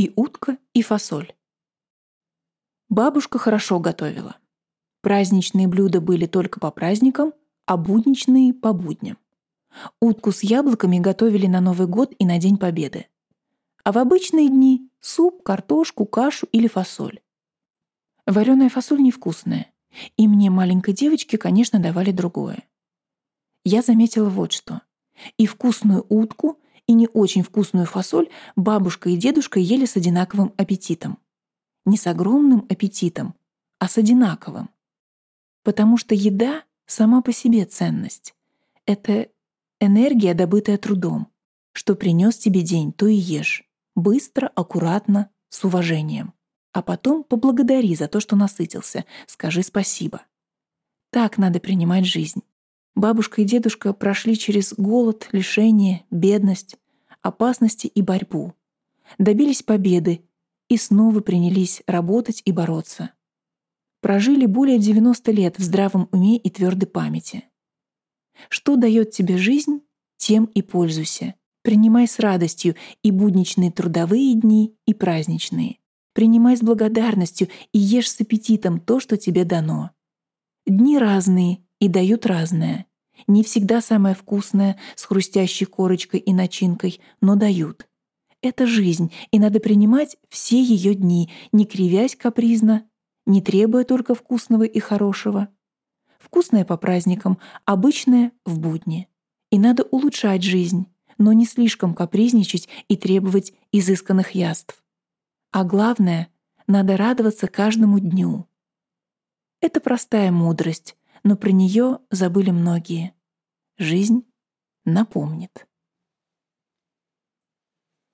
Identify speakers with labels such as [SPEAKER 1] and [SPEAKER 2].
[SPEAKER 1] И утка, и фасоль. Бабушка хорошо готовила. Праздничные блюда были только по праздникам, а будничные — по будням. Утку с яблоками готовили на Новый год и на День Победы. А в обычные дни — суп, картошку, кашу или фасоль. Вареная фасоль невкусная, и мне, маленькой девочке, конечно, давали другое. Я заметила вот что. И вкусную утку, и не очень вкусную фасоль бабушка и дедушка ели с одинаковым аппетитом. Не с огромным аппетитом, а с одинаковым. Потому что еда сама по себе ценность. Это энергия, добытая трудом. Что принес тебе день, то и ешь. Быстро, аккуратно, с уважением. А потом поблагодари за то, что насытился. Скажи спасибо. Так надо принимать жизнь. Бабушка и дедушка прошли через голод, лишение, бедность, опасности и борьбу. Добились победы и снова принялись работать и бороться. Прожили более 90 лет в здравом уме и твердой памяти. Что дает тебе жизнь, тем и пользуйся. Принимай с радостью и будничные трудовые дни, и праздничные. Принимай с благодарностью и ешь с аппетитом то, что тебе дано. Дни разные и дают разное. Не всегда самое вкусное, с хрустящей корочкой и начинкой, но дают. Это жизнь, и надо принимать все ее дни, не кривясь капризно, не требуя только вкусного и хорошего. Вкусное по праздникам, обычное — в будни. И надо улучшать жизнь, но не слишком капризничать и требовать изысканных яств. А главное, надо радоваться каждому дню. Это простая мудрость, но про нее забыли многие. Жизнь напомнит.